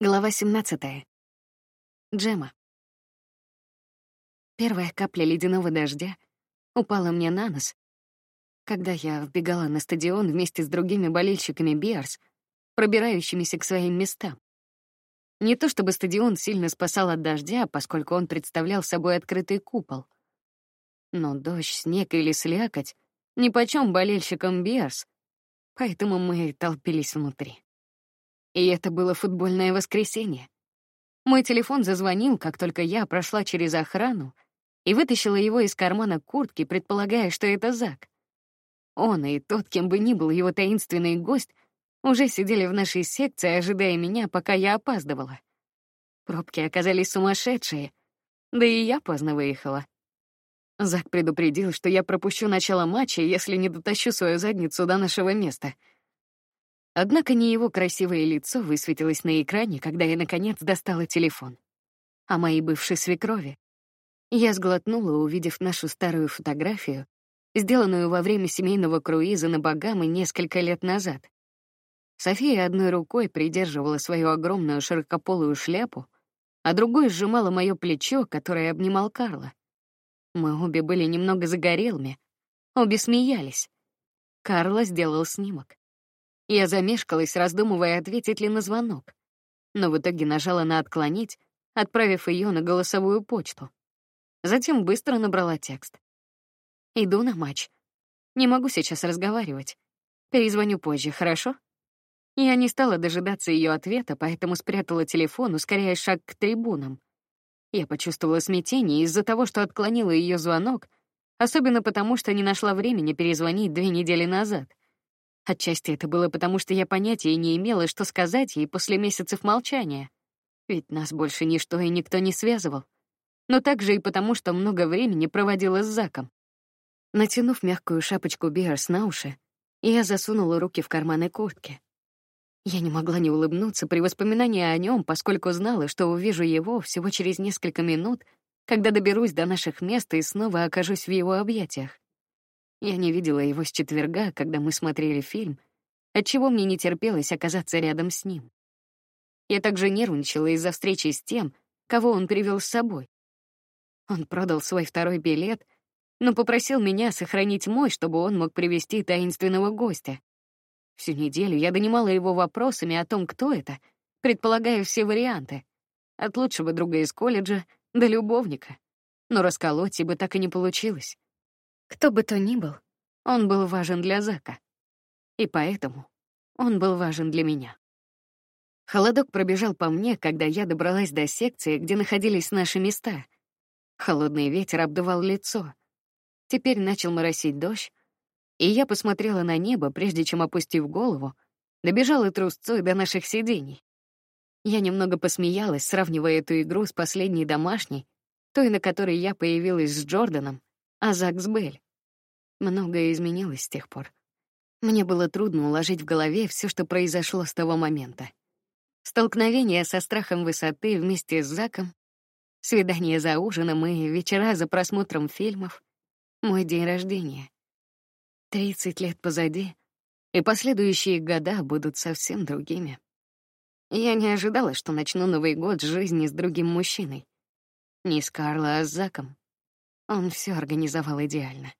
Глава 17. Джема. Первая капля ледяного дождя упала мне на нос, когда я вбегала на стадион вместе с другими болельщиками Биарс, пробирающимися к своим местам. Не то чтобы стадион сильно спасал от дождя, поскольку он представлял собой открытый купол. Но дождь, снег или слякоть нипочём болельщикам Биарс, поэтому мы толпились внутри. И это было футбольное воскресенье. Мой телефон зазвонил, как только я прошла через охрану и вытащила его из кармана куртки, предполагая, что это Зак. Он и тот, кем бы ни был его таинственный гость, уже сидели в нашей секции, ожидая меня, пока я опаздывала. Пробки оказались сумасшедшие, да и я поздно выехала. Зак предупредил, что я пропущу начало матча, если не дотащу свою задницу до нашего места — Однако не его красивое лицо высветилось на экране, когда я наконец достала телефон, а моей бывшей свекрови. Я сглотнула, увидев нашу старую фотографию, сделанную во время семейного круиза на Багамы несколько лет назад. София одной рукой придерживала свою огромную широкополую шляпу, а другой сжимала мое плечо, которое обнимал Карла. Мы обе были немного загорелыми, обе смеялись. Карла сделал снимок. Я замешкалась, раздумывая, ответить ли на звонок, но в итоге нажала на отклонить, отправив ее на голосовую почту. Затем быстро набрала текст. Иду на матч. Не могу сейчас разговаривать. Перезвоню позже, хорошо? Я не стала дожидаться ее ответа, поэтому спрятала телефон, ускоряя шаг к трибунам. Я почувствовала смятение из-за того, что отклонила ее звонок, особенно потому, что не нашла времени перезвонить две недели назад. Отчасти это было потому, что я понятия не имела, что сказать ей после месяцев молчания. Ведь нас больше ничто и никто не связывал. Но также и потому, что много времени проводила с Заком. Натянув мягкую шапочку Биарс на уши, я засунула руки в карманы куртки. Я не могла не улыбнуться при воспоминании о нем, поскольку знала, что увижу его всего через несколько минут, когда доберусь до наших мест и снова окажусь в его объятиях. Я не видела его с четверга, когда мы смотрели фильм, отчего мне не терпелось оказаться рядом с ним. Я также нервничала из-за встречи с тем, кого он привел с собой. Он продал свой второй билет, но попросил меня сохранить мой, чтобы он мог привести таинственного гостя. Всю неделю я донимала его вопросами о том, кто это, предполагая все варианты. От лучшего друга из колледжа до любовника. Но расколоть бы так и не получилось. Кто бы то ни был, он был важен для Зака. И поэтому он был важен для меня. Холодок пробежал по мне, когда я добралась до секции, где находились наши места. Холодный ветер обдувал лицо. Теперь начал моросить дождь, и я посмотрела на небо, прежде чем, опустив голову, добежала трусцой до наших сидений. Я немного посмеялась, сравнивая эту игру с последней домашней, той, на которой я появилась с Джорданом, а Зак с Белль. Многое изменилось с тех пор. Мне было трудно уложить в голове все, что произошло с того момента. Столкновение со страхом высоты вместе с Заком, свидание за ужином и вечера за просмотром фильмов, мой день рождения. Тридцать лет позади, и последующие года будут совсем другими. Я не ожидала, что начну Новый год с жизни с другим мужчиной. Не с Карло, а с Заком. Он все организовал идеально.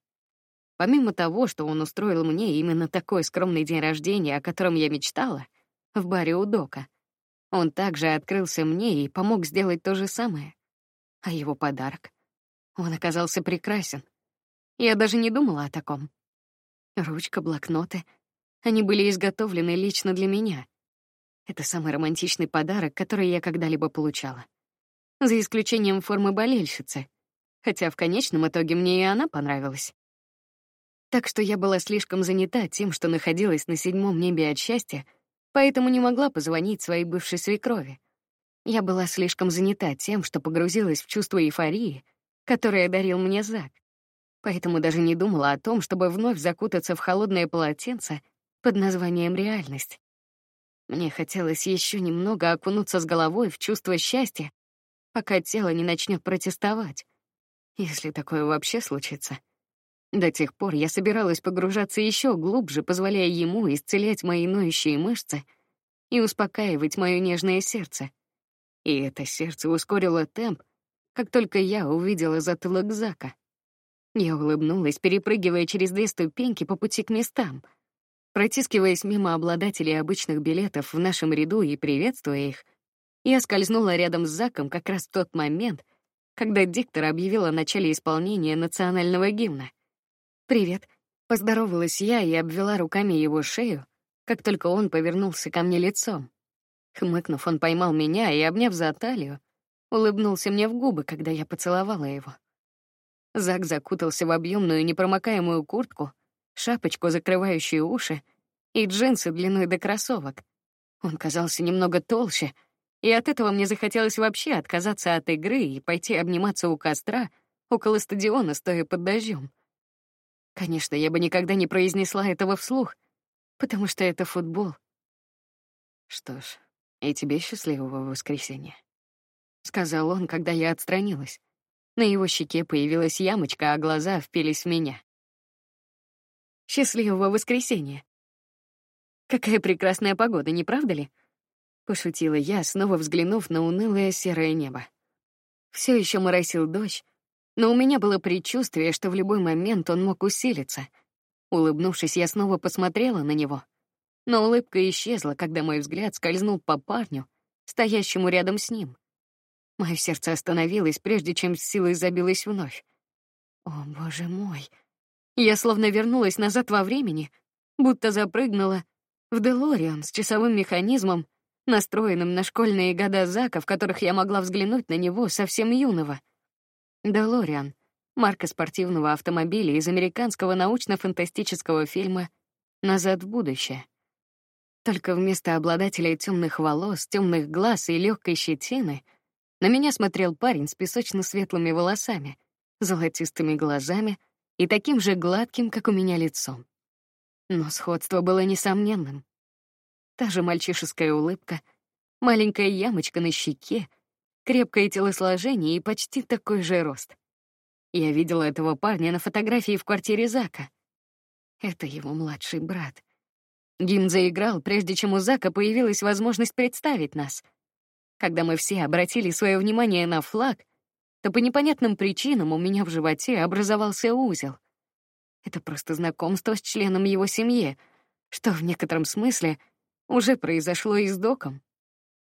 Помимо того, что он устроил мне именно такой скромный день рождения, о котором я мечтала, в баре у Дока, он также открылся мне и помог сделать то же самое. А его подарок? Он оказался прекрасен. Я даже не думала о таком. Ручка, блокноты. Они были изготовлены лично для меня. Это самый романтичный подарок, который я когда-либо получала. За исключением формы болельщицы. Хотя в конечном итоге мне и она понравилась. Так что я была слишком занята тем, что находилась на седьмом небе от счастья, поэтому не могла позвонить своей бывшей свекрови. Я была слишком занята тем, что погрузилась в чувство эйфории, которое дарил мне Зак. Поэтому даже не думала о том, чтобы вновь закутаться в холодное полотенце под названием реальность. Мне хотелось еще немного окунуться с головой в чувство счастья, пока тело не начнет протестовать, если такое вообще случится. До тех пор я собиралась погружаться еще глубже, позволяя ему исцелять мои ноющие мышцы и успокаивать мое нежное сердце. И это сердце ускорило темп, как только я увидела затылок Зака. Я улыбнулась, перепрыгивая через две ступеньки по пути к местам. Протискиваясь мимо обладателей обычных билетов в нашем ряду и приветствуя их, я скользнула рядом с Заком как раз в тот момент, когда диктор объявил о начале исполнения национального гимна. «Привет», — поздоровалась я и обвела руками его шею, как только он повернулся ко мне лицом. Хмыкнув, он поймал меня и, обняв за талию, улыбнулся мне в губы, когда я поцеловала его. Зак закутался в объемную непромокаемую куртку, шапочку, закрывающую уши, и джинсы длиной до кроссовок. Он казался немного толще, и от этого мне захотелось вообще отказаться от игры и пойти обниматься у костра около стадиона, стоя под дождем. Конечно, я бы никогда не произнесла этого вслух, потому что это футбол. Что ж, и тебе счастливого воскресенья, сказал он, когда я отстранилась. На его щеке появилась ямочка, а глаза впились в меня. Счастливого воскресенья. Какая прекрасная погода, не правда ли? Пошутила я, снова взглянув на унылое серое небо. Все еще моросил дождь, но у меня было предчувствие, что в любой момент он мог усилиться. Улыбнувшись, я снова посмотрела на него. Но улыбка исчезла, когда мой взгляд скользнул по парню, стоящему рядом с ним. Мое сердце остановилось, прежде чем с силой забилось вновь. О, боже мой! Я словно вернулась назад во времени, будто запрыгнула в Делориан с часовым механизмом, настроенным на школьные года Зака, в которых я могла взглянуть на него совсем юного. Делориан — марка спортивного автомобиля из американского научно-фантастического фильма «Назад в будущее». Только вместо обладателя темных волос, темных глаз и легкой щетины — на меня смотрел парень с песочно-светлыми волосами, золотистыми глазами и таким же гладким, как у меня лицом. Но сходство было несомненным. Та же мальчишеская улыбка, маленькая ямочка на щеке, крепкое телосложение и почти такой же рост. Я видела этого парня на фотографии в квартире Зака. Это его младший брат. Гимн заиграл, прежде чем у Зака появилась возможность представить нас — когда мы все обратили свое внимание на флаг, то по непонятным причинам у меня в животе образовался узел. Это просто знакомство с членом его семьи, что в некотором смысле уже произошло и с Доком.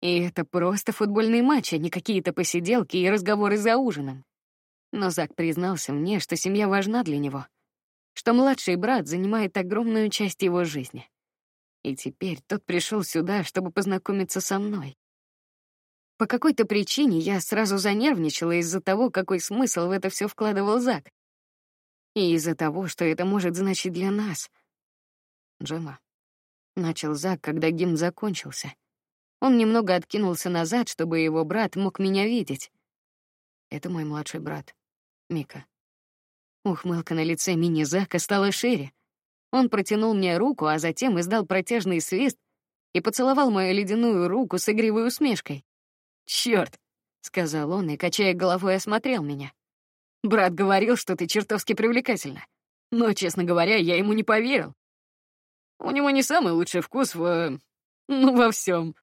И это просто футбольный матч, а не какие-то посиделки и разговоры за ужином. Но Зак признался мне, что семья важна для него, что младший брат занимает огромную часть его жизни. И теперь тот пришел сюда, чтобы познакомиться со мной. По какой-то причине я сразу занервничала из-за того, какой смысл в это все вкладывал Зак. И из-за того, что это может значить для нас. Джема. Начал Зак, когда гимн закончился. Он немного откинулся назад, чтобы его брат мог меня видеть. Это мой младший брат, Мика. Ухмылка на лице мини-Зака стала шире. Он протянул мне руку, а затем издал протяжный свист и поцеловал мою ледяную руку с игривой усмешкой. Черт, сказал он и, качая головой, осмотрел меня. Брат говорил, что ты чертовски привлекательна. Но, честно говоря, я ему не поверил. У него не самый лучший вкус в... ну, во всем.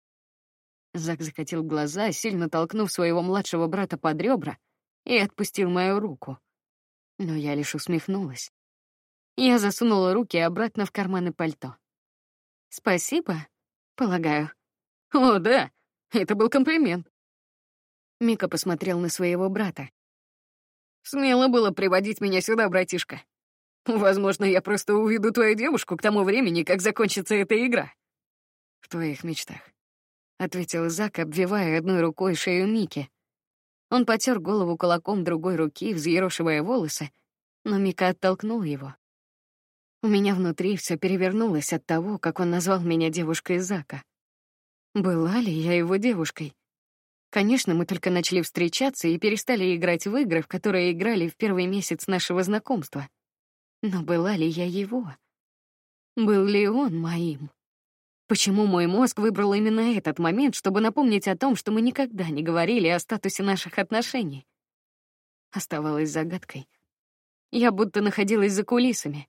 Зак закатил глаза, сильно толкнув своего младшего брата под ребра, и отпустил мою руку. Но я лишь усмехнулась. Я засунула руки обратно в карманы пальто. Спасибо, полагаю. О, да, это был комплимент. Мика посмотрел на своего брата. Смело было приводить меня сюда, братишка. Возможно, я просто уведу твою девушку к тому времени, как закончится эта игра. В твоих мечтах, ответил Зак, обвивая одной рукой шею Мики. Он потер голову кулаком другой руки, взъерошивая волосы, но Мика оттолкнул его. У меня внутри все перевернулось от того, как он назвал меня девушкой Зака. Была ли я его девушкой? Конечно, мы только начали встречаться и перестали играть в игры, в которые играли в первый месяц нашего знакомства. Но была ли я его? Был ли он моим? Почему мой мозг выбрал именно этот момент, чтобы напомнить о том, что мы никогда не говорили о статусе наших отношений? Оставалось загадкой. Я будто находилась за кулисами,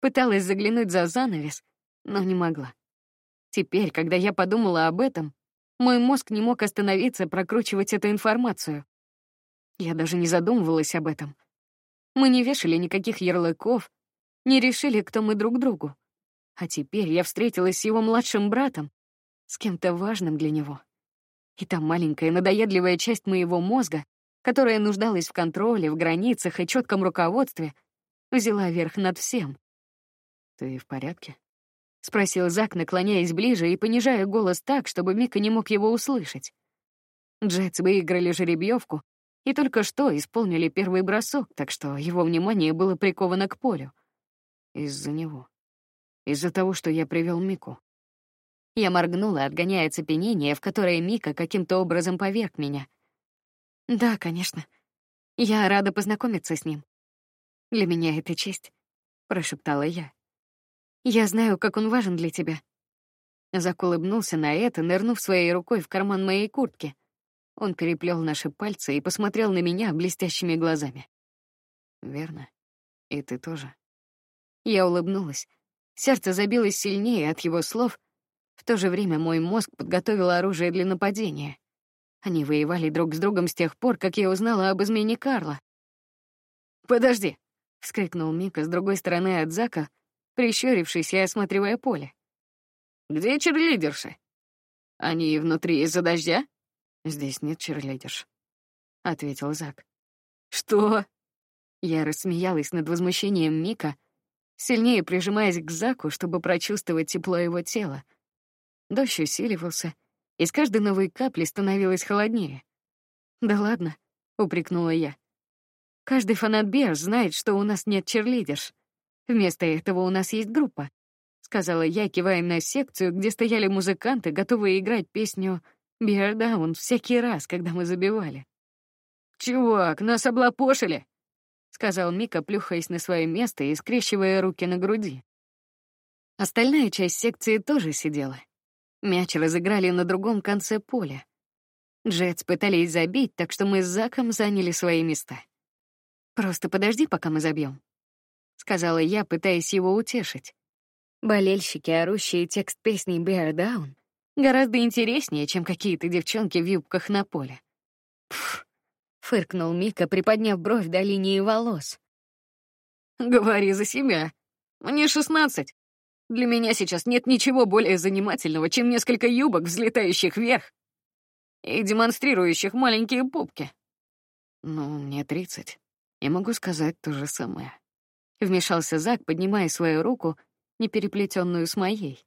пыталась заглянуть за занавес, но не могла. Теперь, когда я подумала об этом, мой мозг не мог остановиться прокручивать эту информацию. Я даже не задумывалась об этом. Мы не вешали никаких ярлыков, не решили, кто мы друг другу. А теперь я встретилась с его младшим братом, с кем-то важным для него. И та маленькая надоедливая часть моего мозга, которая нуждалась в контроле, в границах и четком руководстве, взяла верх над всем. «Ты в порядке?» — спросил Зак, наклоняясь ближе и понижая голос так, чтобы Мика не мог его услышать. Джетс выиграли жеребьевку и только что исполнили первый бросок, так что его внимание было приковано к полю. Из-за него. Из-за того, что я привел Мику. Я моргнула, отгоняя цепенение, в которое Мика каким-то образом поверг меня. Да, конечно. Я рада познакомиться с ним. Для меня это честь, прошептала я. Я знаю, как он важен для тебя. Зак улыбнулся на это, нырнув своей рукой в карман моей куртки. Он переплел наши пальцы и посмотрел на меня блестящими глазами. Верно. И ты тоже. Я улыбнулась. Сердце забилось сильнее от его слов. В то же время мой мозг подготовил оружие для нападения. Они воевали друг с другом с тех пор, как я узнала об измене Карла. «Подожди!» — вскрикнул Мика с другой стороны от Зака, прищурившись и осматривая поле. «Где черлидерши? Они внутри из-за дождя?» «Здесь нет черлидерш», — ответил Зак. «Что?» Я рассмеялась над возмущением Мика, сильнее прижимаясь к Заку, чтобы прочувствовать тепло его тела. Дождь усиливался, и с каждой новой капли становилось холоднее. «Да ладно», — упрекнула я. «Каждый фанат Берс знает, что у нас нет черлидерш. Вместо этого у нас есть группа», — сказала я, кивая на секцию, где стояли музыканты, готовые играть песню Биардаун всякий раз, когда мы забивали. «Чувак, нас облапошили!» — сказал Мика, плюхаясь на свое место и скрещивая руки на груди. Остальная часть секции тоже сидела. Мяч разыграли на другом конце поля. Джетс пытались забить, так что мы с Заком заняли свои места. «Просто подожди, пока мы забьем, сказала я, пытаясь его утешить. Болельщики, орущие текст песни «Bear Down» Гораздо интереснее, чем какие-то девчонки в юбках на поле. Пф, фыркнул Мика, приподняв бровь до линии волос. Говори за себя. Мне шестнадцать. Для меня сейчас нет ничего более занимательного, чем несколько юбок, взлетающих вверх и демонстрирующих маленькие пупки. Ну, мне тридцать. Я могу сказать то же самое. Вмешался Зак, поднимая свою руку, не переплетенную с моей.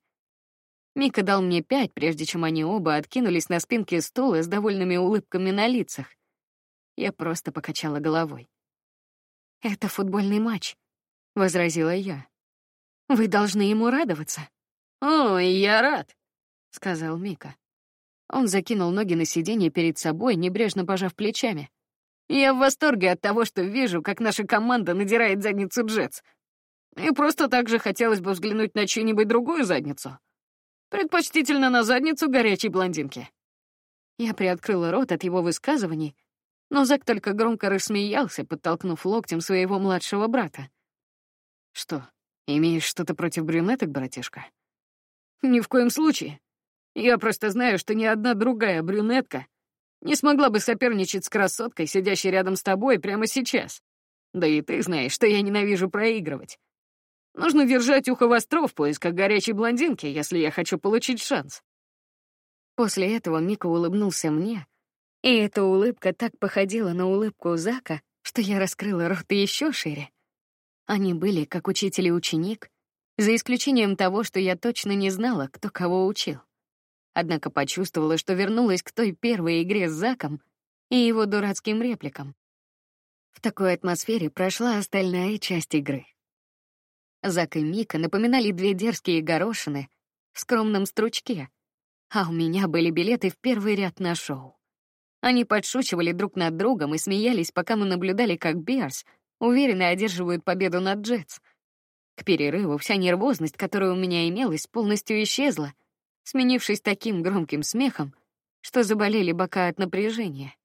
Мика дал мне пять, прежде чем они оба откинулись на спинки стула с довольными улыбками на лицах. Я просто покачала головой. «Это футбольный матч», — возразила я. «Вы должны ему радоваться». «Ой, я рад», — сказал Мика. Он закинул ноги на сиденье перед собой, небрежно пожав плечами. «Я в восторге от того, что вижу, как наша команда надирает задницу Джетс. И просто так же хотелось бы взглянуть на чью-нибудь другую задницу. Предпочтительно на задницу горячей блондинки. Я приоткрыла рот от его высказываний, но Зак только громко рассмеялся, подтолкнув локтем своего младшего брата. Что, имеешь что-то против брюнеток, братишка? Ни в коем случае. Я просто знаю, что ни одна другая брюнетка не смогла бы соперничать с красоткой, сидящей рядом с тобой прямо сейчас. Да и ты знаешь, что я ненавижу проигрывать. Нужно держать ухо востро в поисках горячей блондинки, если я хочу получить шанс. После этого Мика улыбнулся мне, и эта улыбка так походила на улыбку Зака, что я раскрыла рот еще шире. Они были как учитель и ученик, за исключением того, что я точно не знала, кто кого учил. Однако почувствовала, что вернулась к той первой игре с Заком и его дурацким репликам. В такой атмосфере прошла остальная часть игры. Зак и Мика напоминали две дерзкие горошины в скромном стручке, а у меня были билеты в первый ряд на шоу. Они подшучивали друг над другом и смеялись, пока мы наблюдали, как Берс уверенно одерживают победу над Джетс. К перерыву вся нервозность, которая у меня имелась, полностью исчезла, сменившись таким громким смехом, что заболели бока от напряжения.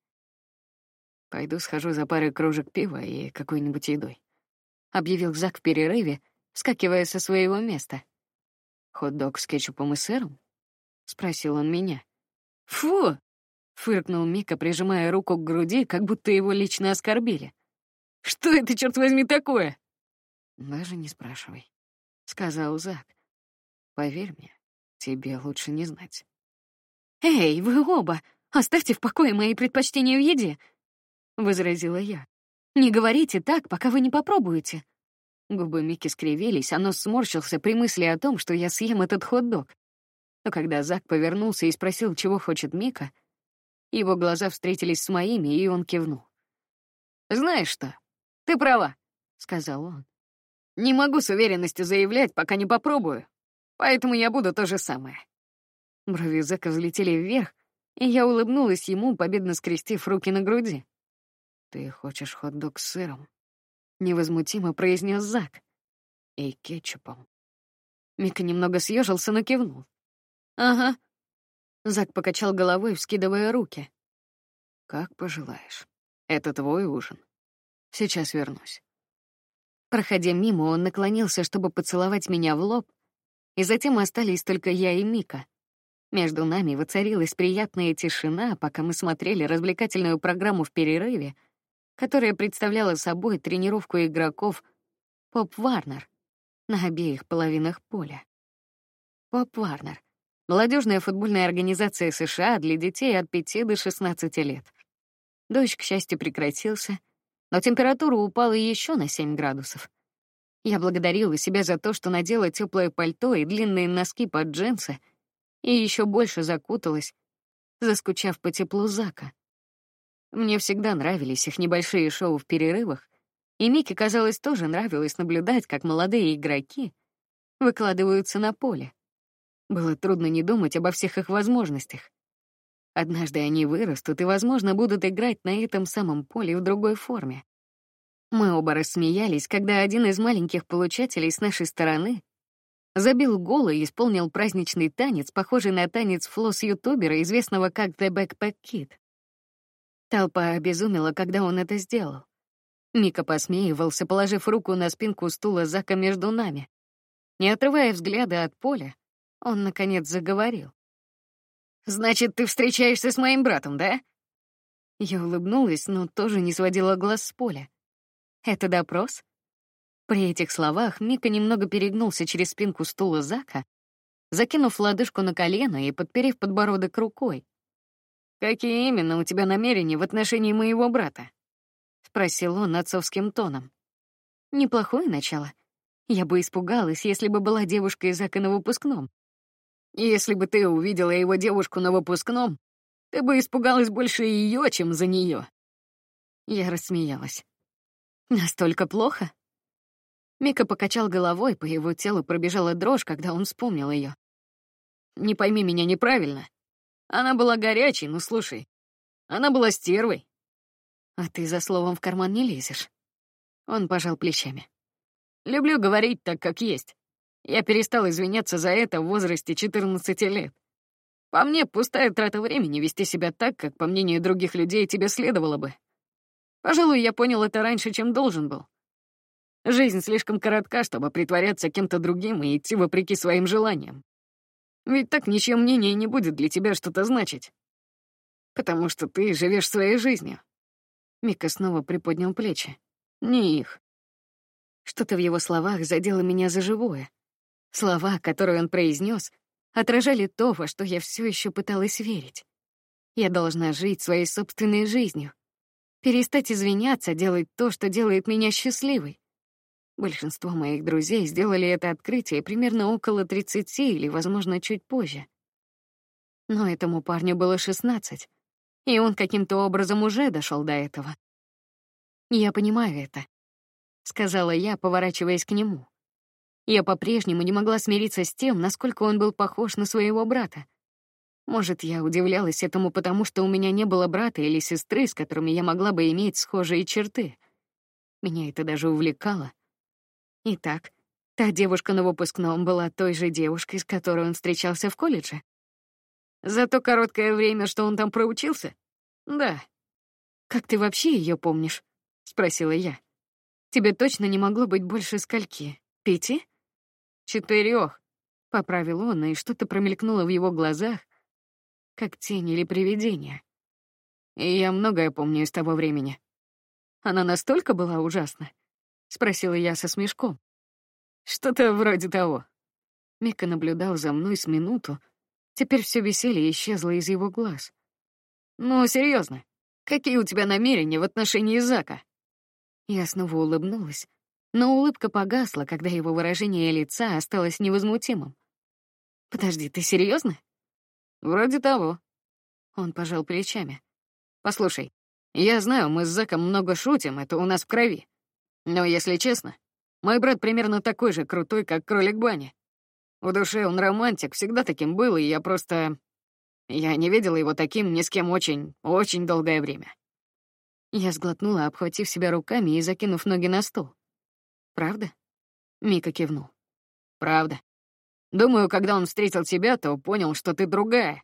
«Пойду схожу за парой кружек пива и какой-нибудь едой», — объявил Зак в перерыве, вскакивая со своего места. «Хот-дог с кетчупом и сыром?» спросил он меня. Фу! фыркнул Мика, прижимая руку к груди, как будто его лично оскорбили. Что это, черт возьми, такое? Даже не спрашивай, сказал Зак. Поверь мне, тебе лучше не знать. Эй, вы оба, оставьте в покое мои предпочтения в еде, возразила я. Не говорите так, пока вы не попробуете. Губы Мики скривились, а нос сморщился при мысли о том, что я съем этот хот-дог. Но когда Зак повернулся и спросил, чего хочет Мика, его глаза встретились с моими, и он кивнул. «Знаешь что, ты права», — сказал он. «Не могу с уверенностью заявлять, пока не попробую, поэтому я буду то же самое». Брови Зака взлетели вверх, и я улыбнулась ему, победно скрестив руки на груди. «Ты хочешь хот-дог с сыром?» — невозмутимо произнес Зак. «И кетчупом». Мика немного съежился, но кивнул. «Ага». Зак покачал головой, вскидывая руки. «Как пожелаешь. Это твой ужин. Сейчас вернусь». Проходя мимо, он наклонился, чтобы поцеловать меня в лоб, и затем остались только я и Мика. Между нами воцарилась приятная тишина, пока мы смотрели развлекательную программу в перерыве, которая представляла собой тренировку игроков Поп Варнер на обеих половинах поля. Поп Варнер — молодежная футбольная организация США для детей от 5 до 16 лет. Дождь, к счастью, прекратился, но температура упала еще на 7 градусов. Я благодарила себя за то, что надела теплое пальто и длинные носки под джинсы, и еще больше закуталась, заскучав по теплу Зака. Мне всегда нравились их небольшие шоу в перерывах, и Мике, казалось, тоже нравилось наблюдать, как молодые игроки выкладываются на поле. Было трудно не думать обо всех их возможностях. Однажды они вырастут и, возможно, будут играть на этом самом поле в другой форме. Мы оба рассмеялись, когда один из маленьких получателей с нашей стороны забил гол и исполнил праздничный танец, похожий на танец флосс-ютубера, известного как The Backpack Kid. Толпа обезумела, когда он это сделал. Мика посмеивался, положив руку на спинку стула Зака между нами. Не отрывая взгляда от поля, он, наконец, заговорил. «Значит, ты встречаешься с моим братом, да?» Я улыбнулась, но тоже не сводила глаз с поля. «Это допрос?» При этих словах Мика немного перегнулся через спинку стула Зака, закинув лодыжку на колено и подперев подбородок рукой. «Какие именно у тебя намерения в отношении моего брата?» — спросил он отцовским тоном. «Неплохое начало. Я бы испугалась, если бы была девушка из Зака на выпускном. Если бы ты увидела его девушку на выпускном, ты бы испугалась больше ее, чем за нее. Я рассмеялась. «Настолько плохо?» Мика покачал головой, по его телу пробежала дрожь, когда он вспомнил ее. «Не пойми меня неправильно. Она была горячей, ну слушай. Она была стервой. А ты за словом в карман не лезешь. Он пожал плечами. Люблю говорить так, как есть. Я перестал извиняться за это в возрасте 14 лет. По мне, пустая трата времени вести себя так, как, по мнению других людей, тебе следовало бы. Пожалуй, я понял это раньше, чем должен был. Жизнь слишком коротка, чтобы притворяться кем-то другим и идти вопреки своим желаниям. Ведь так ничье мнение не будет для тебя что-то значить. Потому что ты живешь своей жизнью. Мика снова приподнял плечи. Не их. Что-то в его словах задело меня за живое. Слова, которые он произнес, отражали то, во что я все еще пыталась верить. Я должна жить своей собственной жизнью. Перестать извиняться, делать то, что делает меня счастливой. Большинство моих друзей сделали это открытие примерно около 30 или, возможно, чуть позже. Но этому парню было 16, и он каким-то образом уже дошел до этого. «Я понимаю это», — сказала я, поворачиваясь к нему. Я по-прежнему не могла смириться с тем, насколько он был похож на своего брата. Может, я удивлялась этому потому, что у меня не было брата или сестры, с которыми я могла бы иметь схожие черты. Меня это даже увлекало — Итак, та девушка на выпускном была той же девушкой, с которой он встречался в колледже. За то короткое время, что он там проучился? Да. Как ты вообще ее помнишь? спросила я. Тебе точно не могло быть больше скольки? Пяти? Четырех, Поправил он, и что-то промелькнуло в его глазах, как тень или привидение. И я многое помню из того времени. Она настолько была ужасна? Спросила я со смешком. Что-то вроде того. Мика наблюдал за мной с минуту. Теперь все веселье исчезло из его глаз. Ну, серьезно, какие у тебя намерения в отношении Зака? Я снова улыбнулась, но улыбка погасла, когда его выражение лица осталось невозмутимым. Подожди, ты серьезно? Вроде того. Он пожал плечами. Послушай, я знаю, мы с Заком много шутим, это у нас в крови. Но если честно, мой брат примерно такой же крутой, как кролик Бани. В душе он романтик, всегда таким был, и я просто... Я не видела его таким ни с кем очень, очень долгое время. Я сглотнула, обхватив себя руками и закинув ноги на стол. «Правда?» Мика кивнул. «Правда. Думаю, когда он встретил тебя, то понял, что ты другая.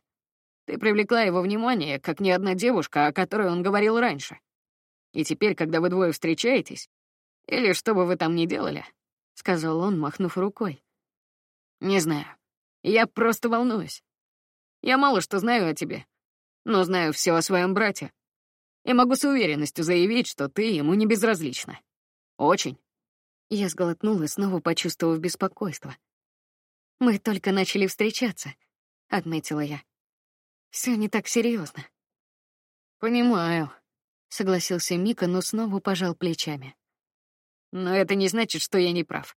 Ты привлекла его внимание, как ни одна девушка, о которой он говорил раньше. И теперь, когда вы двое встречаетесь, или что бы вы там ни делали, — сказал он, махнув рукой, не знаю. Я просто волнуюсь. Я мало что знаю о тебе, но знаю все о своем брате. И могу с уверенностью заявить, что ты ему не безразлична. Очень. Я сглотнула, снова почувствовав беспокойство. Мы только начали встречаться, отметила я. Все не так серьезно. Понимаю, согласился Мика, но снова пожал плечами. Но это не значит, что я не прав.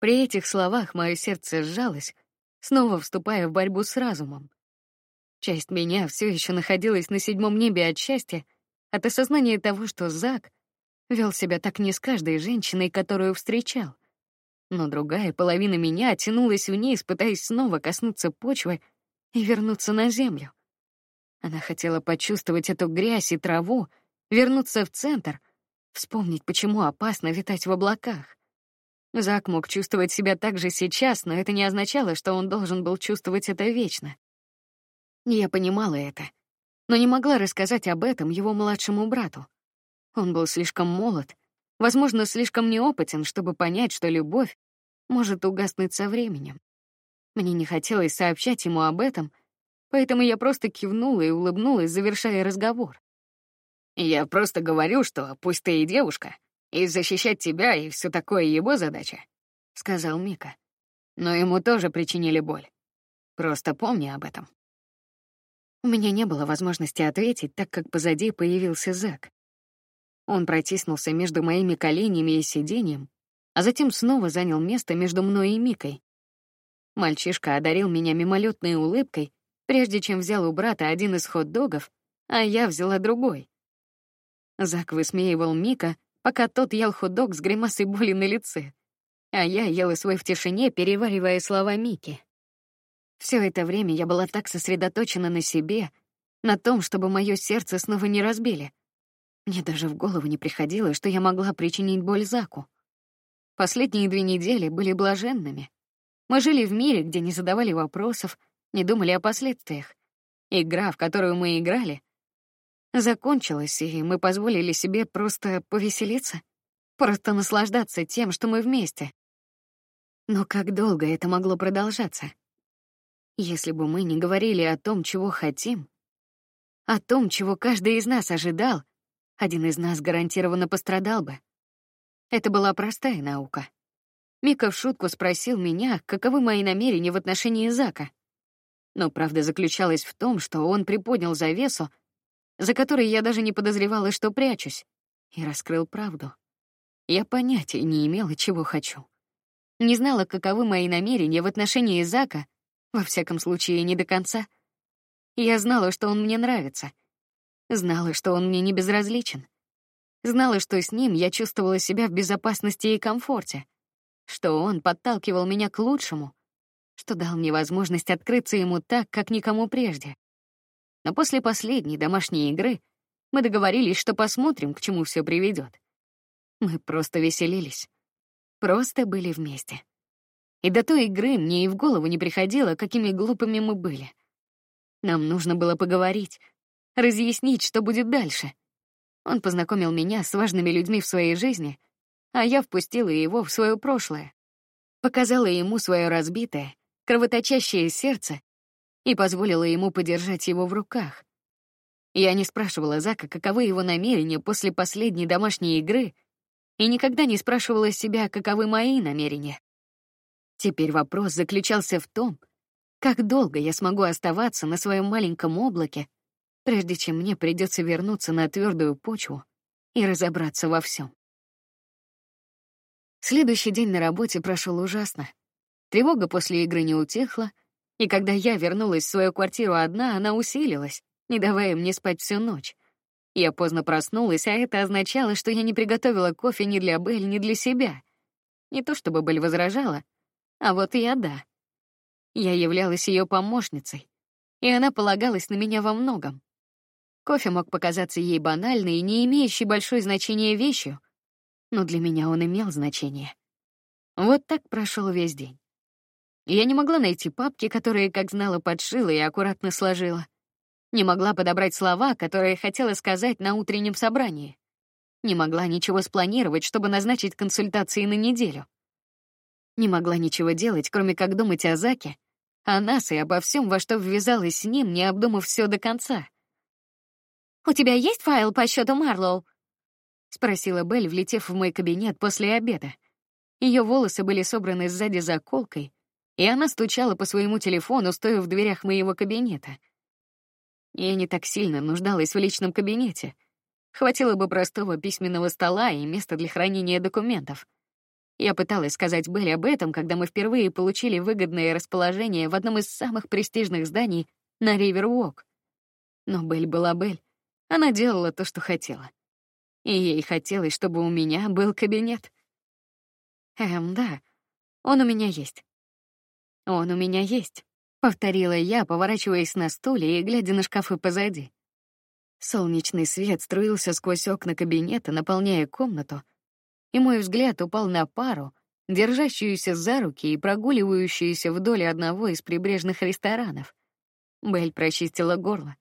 При этих словах мое сердце сжалось, снова вступая в борьбу с разумом. Часть меня все еще находилась на седьмом небе от счастья, от осознания того, что Зак вел себя так не с каждой женщиной, которую встречал. Но другая половина меня тянулась вниз, пытаясь снова коснуться почвы и вернуться на землю. Она хотела почувствовать эту грязь и траву, вернуться в центр, вспомнить, почему опасно витать в облаках. Зак мог чувствовать себя так же сейчас, но это не означало, что он должен был чувствовать это вечно. Я понимала это, но не могла рассказать об этом его младшему брату. Он был слишком молод, возможно, слишком неопытен, чтобы понять, что любовь может угаснуть со временем. Мне не хотелось сообщать ему об этом, поэтому я просто кивнула и улыбнулась, завершая разговор. Я просто говорю, что пусть ты и девушка, и защищать тебя, и все такое его задача», — сказал Мика. «Но ему тоже причинили боль. Просто помни об этом». У меня не было возможности ответить, так как позади появился Зак. Он протиснулся между моими коленями и сиденьем, а затем снова занял место между мной и Микой. Мальчишка одарил меня мимолетной улыбкой, прежде чем взял у брата один из хот-догов, а я взяла другой. Зак высмеивал Мика, пока тот ел хот-дог с гримасой боли на лице, а я ела свой в тишине, переваривая слова Мики. Все это время я была так сосредоточена на себе, на том, чтобы мое сердце снова не разбили. Мне даже в голову не приходило, что я могла причинить боль Заку. Последние две недели были блаженными. Мы жили в мире, где не задавали вопросов, не думали о последствиях. Игра, в которую мы играли, закончилась, и мы позволили себе просто повеселиться, просто наслаждаться тем, что мы вместе. Но как долго это могло продолжаться? Если бы мы не говорили о том, чего хотим, о том, чего каждый из нас ожидал, один из нас гарантированно пострадал бы. Это была простая наука. Мика в шутку спросил меня, каковы мои намерения в отношении Зака. Но правда заключалась в том, что он приподнял завесу, за которой я даже не подозревала, что прячусь, и раскрыл правду. Я понятия не имела, чего хочу. Не знала, каковы мои намерения в отношении Зака, во всяком случае, не до конца. Я знала, что он мне нравится. Знала, что он мне не безразличен. Знала, что с ним я чувствовала себя в безопасности и комфорте, что он подталкивал меня к лучшему, что дал мне возможность открыться ему так, как никому прежде. Но после последней домашней игры мы договорились, что посмотрим, к чему все приведет. Мы просто веселились. Просто были вместе. И до той игры мне и в голову не приходило, какими глупыми мы были. Нам нужно было поговорить, разъяснить, что будет дальше. Он познакомил меня с важными людьми в своей жизни, а я впустила его в свое прошлое. показала ему свое разбитое, кровоточащее сердце и позволила ему подержать его в руках. Я не спрашивала Зака, каковы его намерения после последней домашней игры, и никогда не спрашивала себя, каковы мои намерения. Теперь вопрос заключался в том, как долго я смогу оставаться на своем маленьком облаке, прежде чем мне придется вернуться на твердую почву и разобраться во всем. Следующий день на работе прошел ужасно. Тревога после игры не утихла, и когда я вернулась в свою квартиру одна, она усилилась, не давая мне спать всю ночь. Я поздно проснулась, а это означало, что я не приготовила кофе ни для Белль, ни для себя. Не то чтобы Белль возражала, а вот я да. Я являлась ее помощницей, и она полагалась на меня во многом. Кофе мог показаться ей банальной и не имеющей большое значение вещью, но для меня он имел значение. Вот так прошел весь день. Я не могла найти папки, которые, как знала, подшила и аккуратно сложила. Не могла подобрать слова, которые хотела сказать на утреннем собрании. Не могла ничего спланировать, чтобы назначить консультации на неделю. Не могла ничего делать, кроме как думать о Заке, о нас и обо всем, во что ввязалась с ним, не обдумав все до конца. «У тебя есть файл по счету Марлоу?» — спросила Белль, влетев в мой кабинет после обеда. Ее волосы были собраны сзади заколкой, и она стучала по своему телефону, стоя в дверях моего кабинета. Я не так сильно нуждалась в личном кабинете. Хватило бы простого письменного стола и места для хранения документов. Я пыталась сказать Белли об этом, когда мы впервые получили выгодное расположение в одном из самых престижных зданий на Ривервок. Но Белль была Белль. Она делала то, что хотела. И ей хотелось, чтобы у меня был кабинет. Эм, да, он у меня есть. Он у меня есть, повторила я, поворачиваясь на стуле и глядя на шкафы позади. Солнечный свет струился сквозь окна кабинета, наполняя комнату, и мой взгляд упал на пару, держащуюся за руки и прогуливающуюся вдоль одного из прибрежных ресторанов. Белль прочистила горло.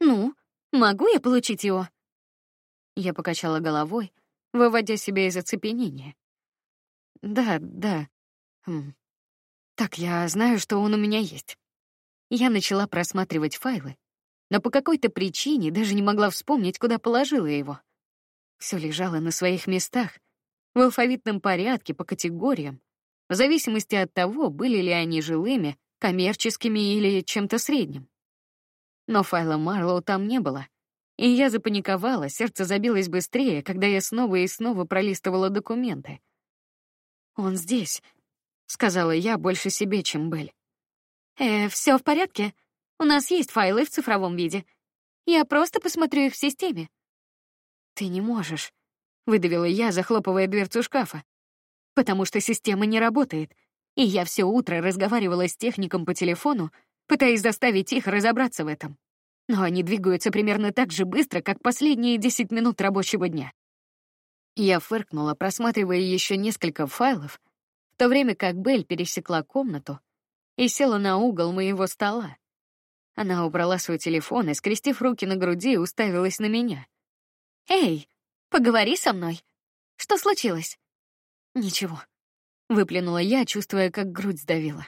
Ну, могу я получить его? Я покачала головой, выводя себя из оцепенения. Да, да. Хм. Так, я знаю, что он у меня есть. Я начала просматривать файлы, но по какой-то причине даже не могла вспомнить, куда положила его. Все лежало на своих местах, в алфавитном порядке по категориям, в зависимости от того, были ли они жилыми, коммерческими или чем-то средним. Но файла Марлоу там не было, и я запаниковала, сердце забилось быстрее, когда я снова и снова пролистывала документы. Он здесь, сказала я больше себе, чем Бель. Э, все в порядке. У нас есть файлы в цифровом виде. Я просто посмотрю их в системе. Ты не можешь, выдавила я, захлопывая дверцу шкафа, потому что система не работает. И я все утро разговаривала с техником по телефону, пытаясь заставить их разобраться в этом. Но они двигаются примерно так же быстро, как последние десять минут рабочего дня. Я фыркнула, просматривая еще несколько файлов, то время как Белль пересекла комнату и села на угол моего стола. Она убрала свой телефон и, скрестив руки на груди, уставилась на меня. «Эй, поговори со мной. Что случилось?» «Ничего», — выплюнула я, чувствуя, как грудь сдавила.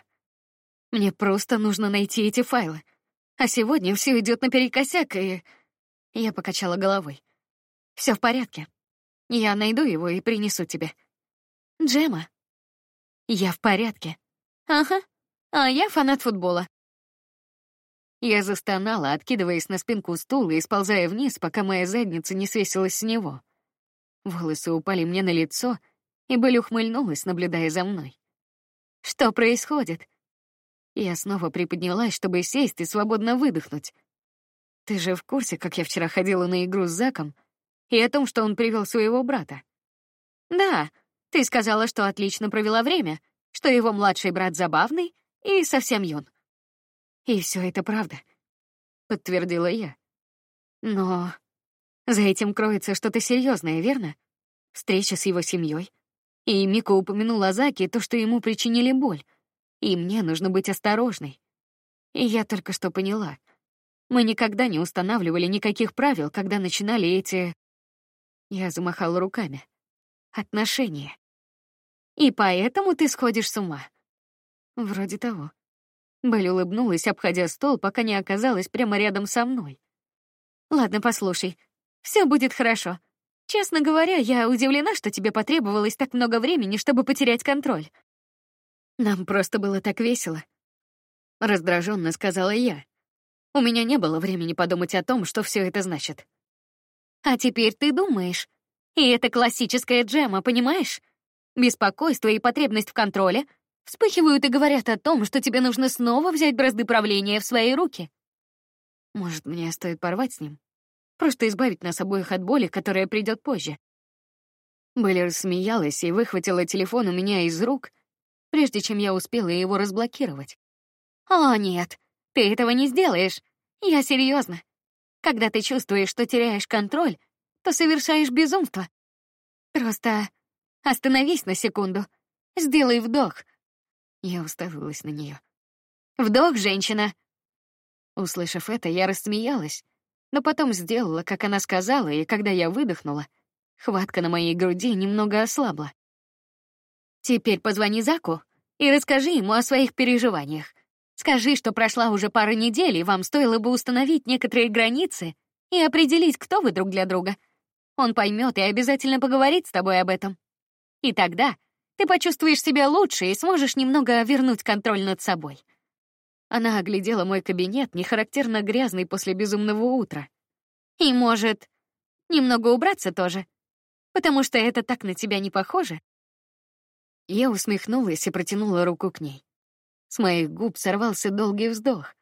«Мне просто нужно найти эти файлы. А сегодня все идет наперекосяк, и...» Я покачала головой. Все в порядке. Я найду его и принесу тебе. Джема, я в порядке. Ага. А я фанат футбола. Я застонала, откидываясь на спинку стула и сползая вниз, пока моя задница не свесилась с него. Волосы упали мне на лицо, и Белль ухмыльнулась, наблюдая за мной. Что происходит? Я снова приподнялась, чтобы сесть и свободно выдохнуть. Ты же в курсе, как я вчера ходила на игру с Заком и о том, что он привел своего брата? Да, ты сказала, что отлично провела время, что его младший брат забавный и совсем юн. И все это правда, подтвердила я. Но за этим кроется что-то серьезное, верно? Встреча с его семьей. И Мика упомянула о Заке то, что ему причинили боль. И мне нужно быть осторожной. И я только что поняла. Мы никогда не устанавливали никаких правил, когда начинали эти... Я замахала руками. Отношения. И поэтому ты сходишь с ума. Вроде того. Белль улыбнулась, обходя стол, пока не оказалась прямо рядом со мной. Ладно, послушай. все будет хорошо. Честно говоря, я удивлена, что тебе потребовалось так много времени, чтобы потерять контроль. Нам просто было так весело. Раздраженно сказала я. У меня не было времени подумать о том, что все это значит. А теперь ты думаешь. И это классическая джема, понимаешь? Беспокойство и потребность в контроле вспыхивают и говорят о том, что тебе нужно снова взять бразды правления в свои руки. Может, мне стоит порвать с ним? Просто избавить нас обоих от боли, которая придет позже. Белли рассмеялась и выхватила телефон у меня из рук, прежде чем я успела его разблокировать. «О, нет, ты этого не сделаешь. Я серьезно. Когда ты чувствуешь, что теряешь контроль, то совершаешь безумство. Просто остановись на секунду. Сделай вдох. Я уставилась на нее. Вдох, женщина. Услышав это, я рассмеялась, но потом сделала, как она сказала, и когда я выдохнула, хватка на моей груди немного ослабла. Теперь позвони Заку и расскажи ему о своих переживаниях. Скажи, что прошла уже пара недель, и вам стоило бы установить некоторые границы и определить, кто вы друг для друга. Он поймет и обязательно поговорит с тобой об этом. И тогда ты почувствуешь себя лучше и сможешь немного вернуть контроль над собой. Она оглядела мой кабинет, нехарактерно грязный после безумного утра. И, может, немного убраться тоже, потому что это так на тебя не похоже. Я усмехнулась и протянула руку к ней. С моих губ сорвался долгий вздох.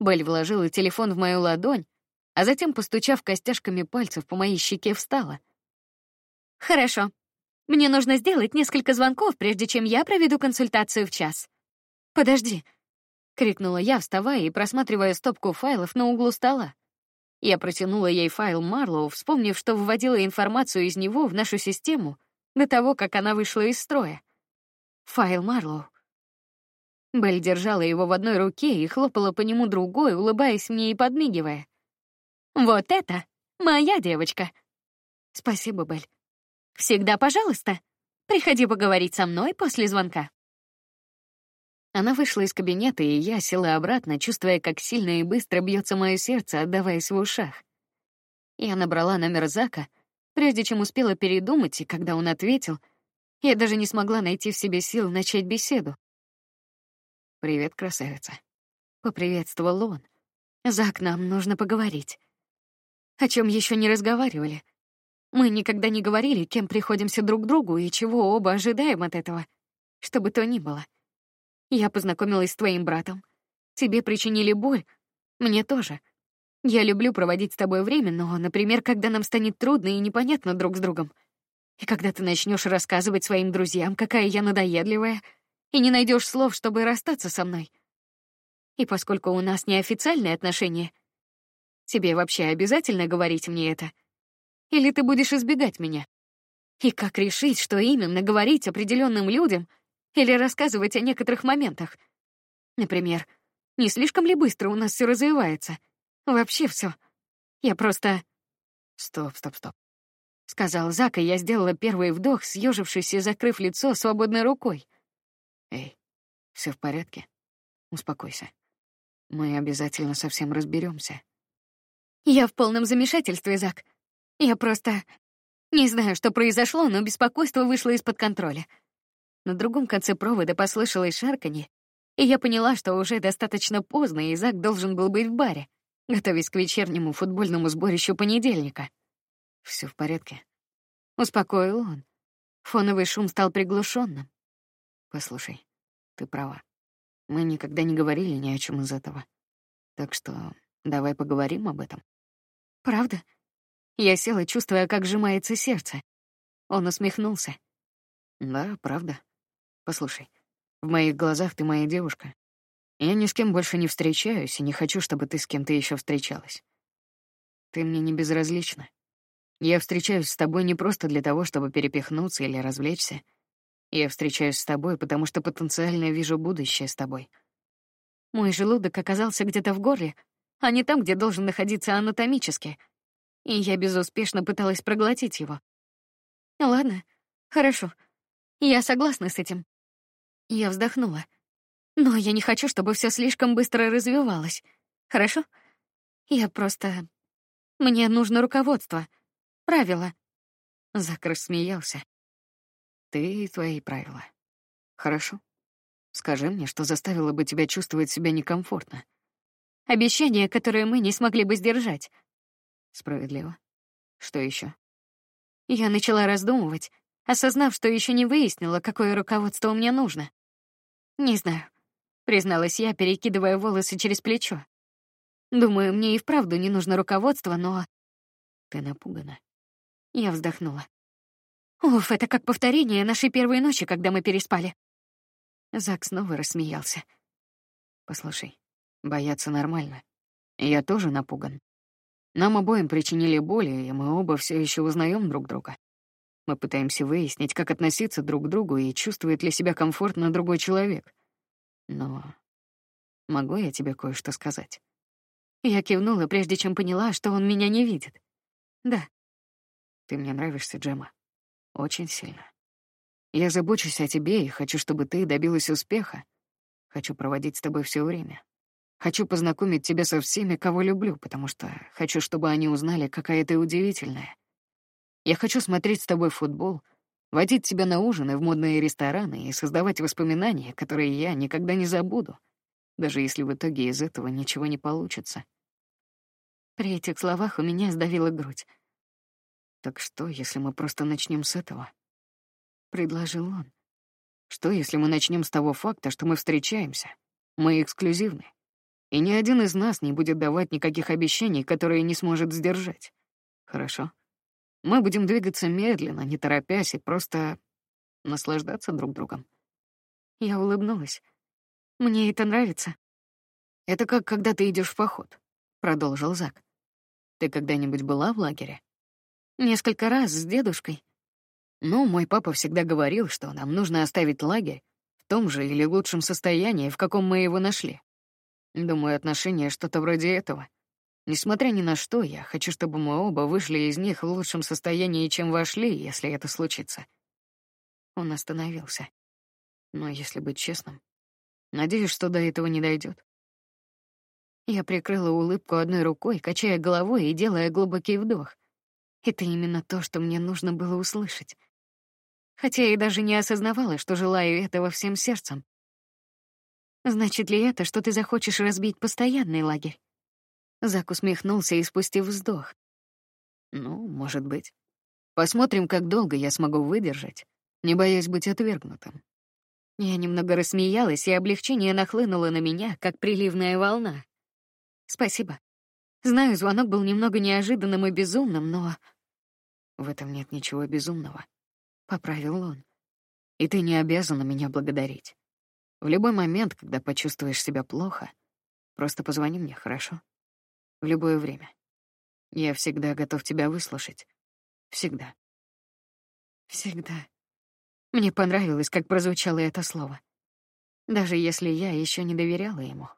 Белль вложила телефон в мою ладонь, а затем, постучав костяшками пальцев по моей щеке, встала. «Хорошо. Мне нужно сделать несколько звонков, прежде чем я проведу консультацию в час». «Подожди», — крикнула я, вставая и просматривая стопку файлов на углу стола. Я протянула ей файл Марлоу, вспомнив, что вводила информацию из него в нашу систему до того, как она вышла из строя. Файл Марлоу. Белль держала его в одной руке и хлопала по нему другой, улыбаясь мне и подмигивая. «Вот это моя девочка!» «Спасибо, Белль». «Всегда пожалуйста. Приходи поговорить со мной после звонка». Она вышла из кабинета, и я села обратно, чувствуя, как сильно и быстро бьется мое сердце, отдаваясь в ушах. Я набрала номер Зака, прежде чем успела передумать, и когда он ответил, я даже не смогла найти в себе сил начать беседу. «Привет, красавица», — поприветствовал он. «Зак, нам нужно поговорить». О чем еще не разговаривали. Мы никогда не говорили, кем приходимся друг другу и чего оба ожидаем от этого. Что бы то ни было. Я познакомилась с твоим братом. Тебе причинили боль. Мне тоже. Я люблю проводить с тобой время, но, например, когда нам станет трудно и непонятно друг с другом. И когда ты начнешь рассказывать своим друзьям, какая я надоедливая — и не найдешь слов, чтобы расстаться со мной. И поскольку у нас неофициальные отношения, тебе вообще обязательно говорить мне это? Или ты будешь избегать меня? И как решить, что именно говорить определенным людям или рассказывать о некоторых моментах? Например, не слишком ли быстро у нас все развивается? Вообще все. Я просто... Стоп, стоп, стоп. Сказал Зак, и я сделала первый вдох, съежившись и закрыв лицо свободной рукой. Эй, все в порядке? Успокойся. Мы обязательно совсем разберемся. Я в полном замешательстве, Зак. Я просто не знаю, что произошло, но беспокойство вышло из-под контроля. На другом конце провода послышалось шарканье, и я поняла, что уже достаточно поздно, и Зак должен был быть в баре, готовясь к вечернему футбольному сборищу понедельника. Все в порядке. Успокоил он. Фоновый шум стал приглушенным. Послушай, ты права. Мы никогда не говорили ни о чем из этого. Так что давай поговорим об этом. Правда? Я села, чувствуя, как сжимается сердце. Он усмехнулся. Да, правда. Послушай, в моих глазах ты моя девушка. Я ни с кем больше не встречаюсь и не хочу, чтобы ты с кем-то еще встречалась. Ты мне не безразлична. Я встречаюсь с тобой не просто для того, чтобы перепихнуться или развлечься. Я встречаюсь с тобой, потому что потенциально вижу будущее с тобой. Мой желудок оказался где-то в горле, а не там, где должен находиться анатомически. И я безуспешно пыталась проглотить его. Ладно, хорошо. Я согласна с этим. Я вздохнула. Но я не хочу, чтобы все слишком быстро развивалось. Хорошо? Я просто... Мне нужно руководство. Правила. Зак рассмеялся. Ты и твои правила. Хорошо. Скажи мне, что заставило бы тебя чувствовать себя некомфортно. Обещание, которое мы не смогли бы сдержать. Справедливо. Что еще? Я начала раздумывать, осознав, что еще не выяснила, какое руководство мне нужно. Не знаю, призналась я, перекидывая волосы через плечо. Думаю, мне и вправду не нужно руководство, но ты напугана. Я вздохнула. Уф, это как повторение нашей первой ночи, когда мы переспали. Зак снова рассмеялся. Послушай, бояться нормально. Я тоже напуган. Нам обоим причинили боли, и мы оба все еще узнаем друг друга. Мы пытаемся выяснить, как относиться друг к другу и чувствует ли себя комфортно другой человек. Но могу я тебе кое-что сказать? Я кивнула, прежде чем поняла, что он меня не видит. Да. Ты мне нравишься, Джема. Очень сильно. Я забочусь о тебе и хочу, чтобы ты добилась успеха. Хочу проводить с тобой все время. Хочу познакомить тебя со всеми, кого люблю, потому что хочу, чтобы они узнали, какая ты удивительная. Я хочу смотреть с тобой футбол, водить тебя на ужины в модные рестораны и создавать воспоминания, которые я никогда не забуду, даже если в итоге из этого ничего не получится. При этих словах у меня сдавила грудь. Так что, если мы просто начнем с этого? предложил он. Что, если мы начнем с того факта, что мы встречаемся? Мы эксклюзивны. И ни один из нас не будет давать никаких обещаний, которые не сможет сдержать. Хорошо? Мы будем двигаться медленно, не торопясь, и просто наслаждаться друг другом. Я улыбнулась. Мне это нравится. Это как когда ты идешь в поход, продолжил Зак. Ты когда-нибудь была в лагере? Несколько раз с дедушкой. Ну, мой папа всегда говорил, что нам нужно оставить лагерь в том же или лучшем состоянии, в каком мы его нашли. Думаю, отношения что-то вроде этого. Несмотря ни на что, я хочу, чтобы мы оба вышли из них в лучшем состоянии, чем вошли, если это случится. Он остановился. Но если быть честным, надеюсь, что до этого не дойдет. Я прикрыла улыбку одной рукой, качая головой и делая глубокий вдох. Это именно то, что мне нужно было услышать. Хотя я даже не осознавала, что желаю этого всем сердцем. Значит ли это, что ты захочешь разбить постоянный лагерь? Зак усмехнулся и спустив вздох. Ну, может быть. Посмотрим, как долго я смогу выдержать, не боясь быть отвергнутым. Я немного рассмеялась, и облегчение нахлынуло на меня, как приливная волна. Спасибо. Знаю, звонок был немного неожиданным и безумным, но в этом нет ничего безумного, поправил он. И ты не обязана меня благодарить. В любой момент, когда почувствуешь себя плохо, просто позвони мне, хорошо? В любое время. Я всегда готов тебя выслушать. Всегда. Всегда. Мне понравилось, как прозвучало это слово. Даже если я еще не доверяла ему.